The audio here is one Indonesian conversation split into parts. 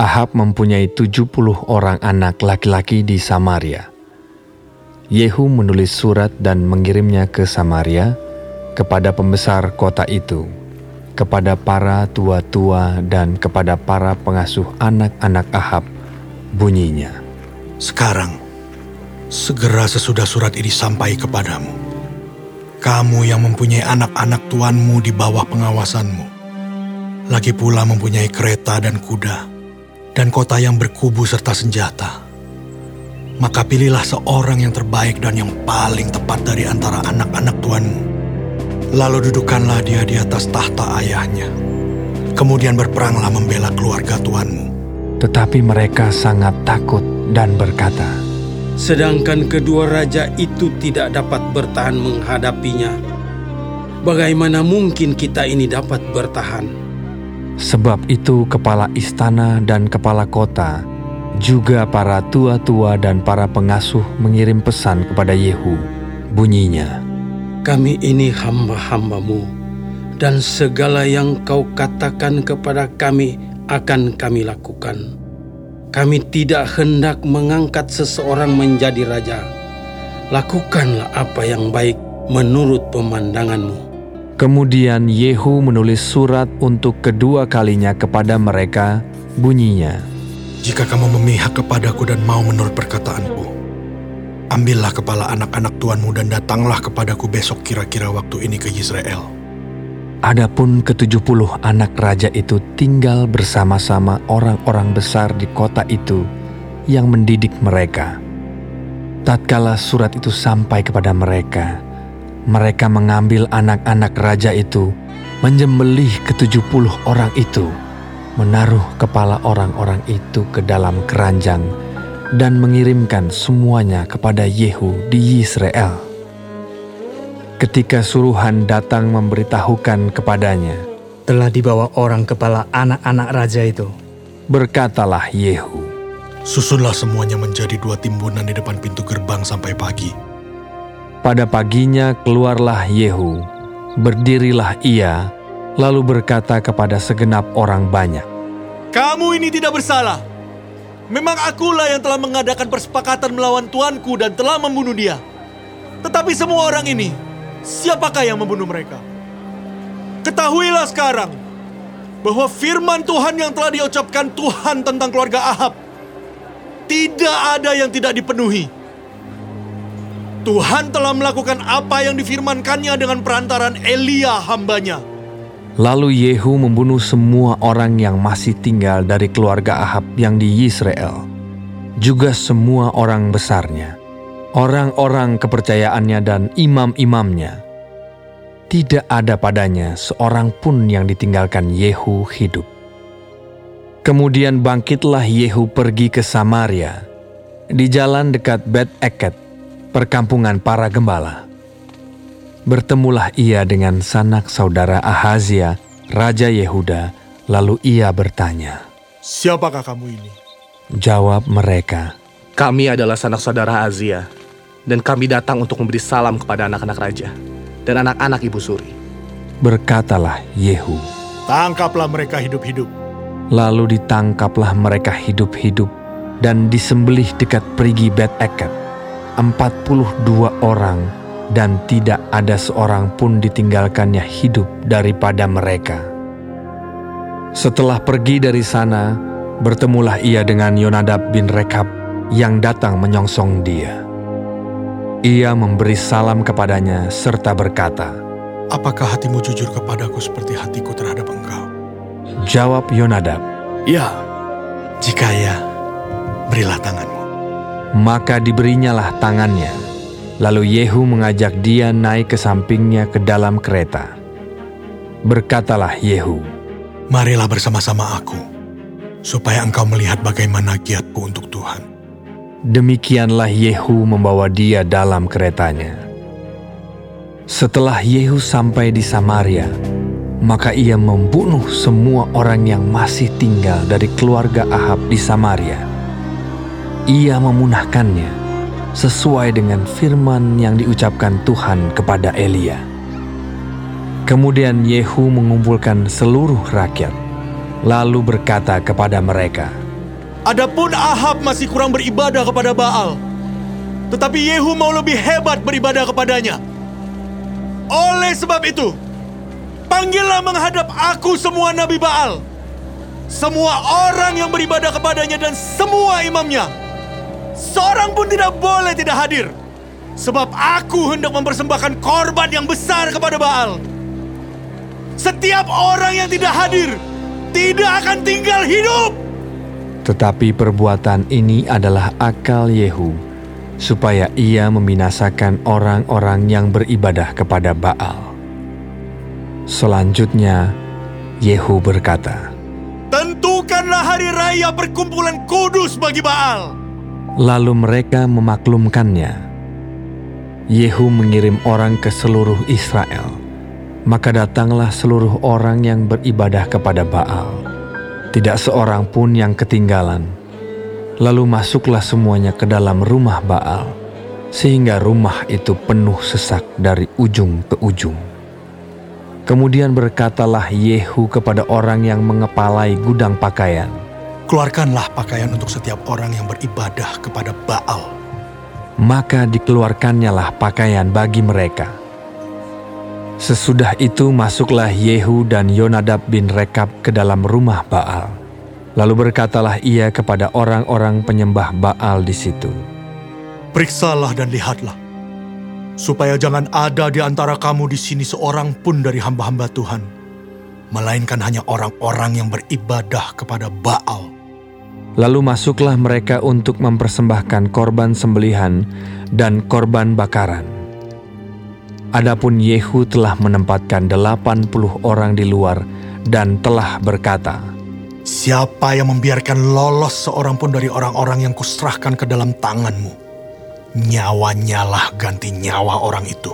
Ahab mempunyai 70 orang anak laki-laki di Samaria. Yehu menulis surat dan mengirimnya ke Samaria kepada pembesar kota itu, kepada para tua-tua dan kepada para pengasuh anak-anak Ahab, bunyinya. Sekarang, segera sesudah surat ini sampai kepadamu. Kamu yang mempunyai anak-anak tuanmu di bawah pengawasanmu, lagi pula mempunyai kereta dan kuda, dan kota yang berkubu serta senjata. Maka pilihlah seorang yang terbaik dan yang paling tepat dari antara anak-anak tuanmu. Lalu dudukkanlah dia di atas tahta ayahnya. Kemudian berperanglah membela keluarga tuanmu. Tetapi mereka sangat takut dan berkata, Sedangkan kedua raja itu tidak dapat bertahan menghadapinya. Bagaimana mungkin kita ini dapat bertahan? Sebab itu kepala istana dan kepala kota, juga para tua-tua dan para pengasuh mengirim pesan kepada Yehu. Bunyinya, Kami ini hamba-hambamu, dan segala yang kau katakan kepada kami akan kami lakukan. Kami tidak hendak mengangkat seseorang menjadi raja. Lakukanlah apa yang baik menurut pemandanganmu. Kemudian Yehu menulis surat untuk kedua kalinya kepada mereka, bunyinya, Jika kamu memihak kepadaku dan mau menurut perkataanku, ambillah kepala anak-anak tuanmu dan datanglah kepadaku besok kira-kira waktu ini ke Israel. Adapun ketujuh puluh anak raja itu tinggal bersama-sama orang-orang besar di kota itu yang mendidik mereka. Tatkala surat itu sampai kepada mereka, mereka mengambil anak-anak raja itu, menjembelih ketujuh puluh orang itu, menaruh kepala orang-orang itu ke dalam keranjang, dan mengirimkan semuanya kepada Yehu di Israel. Ketika suruhan datang memberitahukan kepadanya, telah dibawa orang kepala anak-anak raja itu. Berkatalah Yehu, Susunlah semuanya menjadi dua timbunan di depan pintu gerbang sampai pagi pada paginya keluarlah Yehu, berdirilah ia, lalu berkata kepada segenap orang banyak, Kamu ini tidak bersalah. Memang akulah yang telah mengadakan persepakatan melawan tuanku dan telah membunuh dia. Tetapi semua orang ini, siapakah yang membunuh mereka? Ketahuilah sekarang bahwa firman Tuhan yang telah diucapkan Tuhan tentang keluarga Ahab tidak ada yang tidak dipenuhi. Tuhan telah melakukan apa yang difirmankannya dengan perantaran Elia hambanya. Lalu Yehu membunuh semua orang yang masih tinggal dari keluarga Ahab yang di Yisrael, juga semua orang besarnya, orang-orang kepercayaannya dan imam-imamnya. Tidak ada padanya seorang pun yang ditinggalkan Yehu hidup. Kemudian bangkitlah Yehu pergi ke Samaria, di jalan dekat Bet Eket, perkampungan para gembala. Bertemulah ia dengan sanak saudara Ahazia, Raja Yehuda, lalu ia bertanya, Siapakah kamu ini? Jawab mereka, Kami adalah sanak saudara Azia, dan kami datang untuk memberi salam kepada anak-anak raja dan anak-anak ibu suri. Berkatalah Yehu, Tangkaplah mereka hidup-hidup. lalu ditangkaplah mereka hidup-hidup dan disembelih dekat perigi Bet Eket. 42 orang dan tidak ada seorang pun ditinggalkannya hidup daripada mereka. Setelah pergi dari sana, bertemulah ia dengan Yonadab bin Rekab yang datang menyongsong dia. Ia memberi salam kepadanya serta berkata, Apakah hatimu jujur kepadaku seperti hatiku terhadap engkau? Jawab Yonadab, Ya, jika ya, berilah tanganmu. Maka diberinyalah tangannya. Lalu Yehu mengajak dia naik ke sampingnya ke dalam kereta. Berkatalah Yehu, Marilah bersama-sama aku, supaya engkau melihat bagaimana giatku untuk Tuhan. Demikianlah Yehu membawa dia dalam keretanya. Setelah Yehu sampai di Samaria, maka ia membunuh semua orang yang masih tinggal dari keluarga Ahab di Samaria. Ia memunahkannya sesuai dengan firman yang diucapkan Tuhan kepada Elia. Kemudian Yehu mengumpulkan seluruh rakyat, lalu berkata kepada mereka, Adapun Ahab masih kurang beribadah kepada Baal. Tetapi Yehu mau lebih hebat beribadah kepadanya. Oleh sebab itu, panggillah menghadap aku semua nabi Baal. Semua orang yang beribadah kepadanya dan semua imamnya. Seorang pun tidak boleh tidak hadir. Sebab aku hendak mempersembahkan korban yang besar kepada Baal. Setiap orang yang tidak hadir tidak akan tinggal hidup. Tetapi perbuatan ini adalah akal Yehu, supaya ia membinasakan orang-orang yang beribadah kepada Baal. Selanjutnya, Yehu berkata, Tentukanlah hari raya perkumpulan kudus bagi Baal. Lalu mereka memaklumkannya. Yehu mengirim orang ke seluruh Israel. Maka datanglah seluruh orang yang beribadah kepada Baal. Tidak seorang pun yang ketinggalan. Lalu masuklah semuanya ke dalam rumah Baal, sehingga rumah itu penuh sesak dari ujung ke ujung. Kemudian berkatalah Yehu kepada orang yang mengepalai gudang pakaian, Keluarkanlah pakaian untuk setiap orang yang beribadah kepada Baal. maka dikeluarkannyalah pakaian bagi mereka. Sesudah itu masuklah Yehu dan Yonadab bin Rekab ke dalam rumah Baal. Lalu berkatalah ia kepada orang-orang penyembah Baal di situ. Periksalah dan lihatlah, supaya jangan ada di antara kamu di sini seorang pun dari hamba-hamba Tuhan, melainkan hanya orang-orang yang beribadah kepada Baal. Lalu masuklah mereka untuk mempersembahkan korban sembelihan dan korban bakaran. Adapun Yehu telah menempatkan 80 orang di luar dan telah berkata, Siapa yang membiarkan lolos seorang pun dari orang-orang yang kuserahkan ke dalam tanganmu, nyawanya lah ganti nyawa orang itu.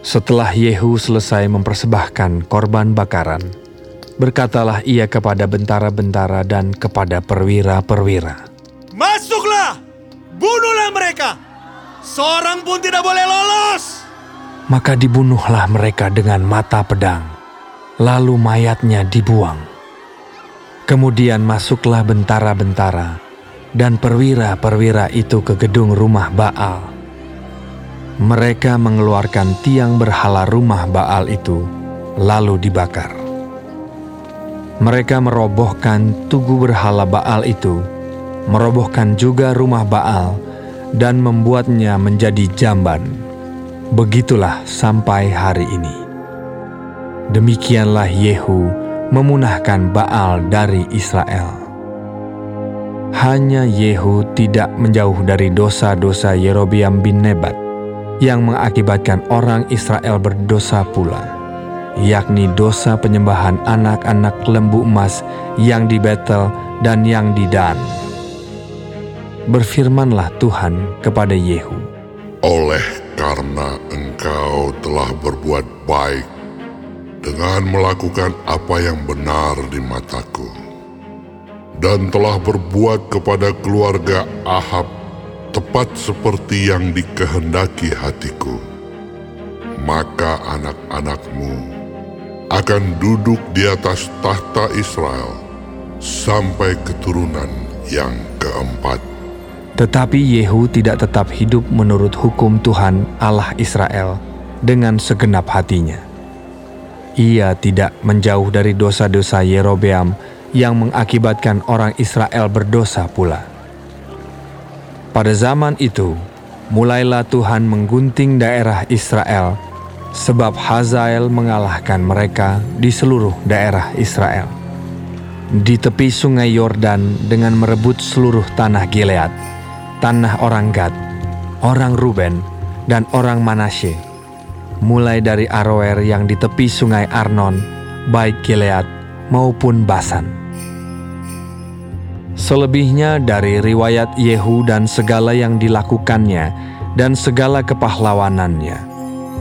Setelah Yehu selesai mempersembahkan korban bakaran, berkatalah ia kepada bentara-bentara dan kepada perwira-perwira. Masuklah, bunuhlah mereka. Seorang pun tidak boleh lolos. Maka dibunuhlah mereka dengan mata pedang, lalu mayatnya dibuang. Kemudian masuklah bentara-bentara dan perwira-perwira itu ke gedung rumah Baal. Mereka mengeluarkan tiang berhala rumah Baal itu, lalu dibakar. Mereka merobohkan tugu berhala Baal itu, merobohkan juga rumah Baal, dan membuatnya menjadi jamban. Begitulah sampai hari ini. Demikianlah Yehu memunahkan Baal dari Israel. Hanya Yehu tidak menjauh dari dosa-dosa Yerobiam bin Nebat yang mengakibatkan orang Israel berdosa pula, yakni dosa penyembahan anak-anak lembu emas yang di Betel dan yang di Dan. Berfirmanlah Tuhan kepada Yehu, oleh karena engkau telah berbuat baik dengan melakukan apa yang benar di mataku dan telah berbuat kepada keluarga Ahab tepat seperti yang dikehendaki hatiku maka anak-anakmu akan duduk di atas tahta Israel sampai keturunan yang keempat Tetapi Yehu tidak tetap hidup menurut hukum Tuhan Allah Israel dengan segenap hatinya. Ia tidak menjauh dari dosa-dosa Yerobeam yang mengakibatkan orang Israel berdosa pula. Pada zaman itu, mulailah Tuhan menggunting daerah Israel sebab Hazael mengalahkan mereka di seluruh daerah Israel. Di tepi sungai Yordan dengan merebut seluruh tanah Gilead, tanah orang Gad, orang Ruben, dan orang Manasye, mulai dari Aroer yang di tepi sungai Arnon, baik Gilead maupun Basan. Selebihnya dari riwayat Yehu dan segala yang dilakukannya dan segala kepahlawanannya,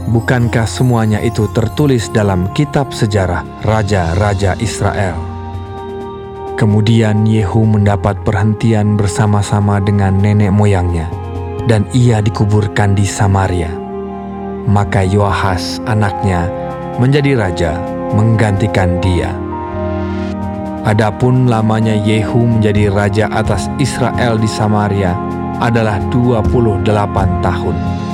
bukankah semuanya itu tertulis dalam kitab sejarah raja-raja Israel? Kemudian Yehu mendapat perhentian bersama-sama dengan nenek moyangnya, dan ia dikuburkan di Samaria. Maka Yoahas anaknya menjadi raja menggantikan dia. Adapun lamanya Yehu menjadi raja atas Israel di Samaria adalah 28 tahun.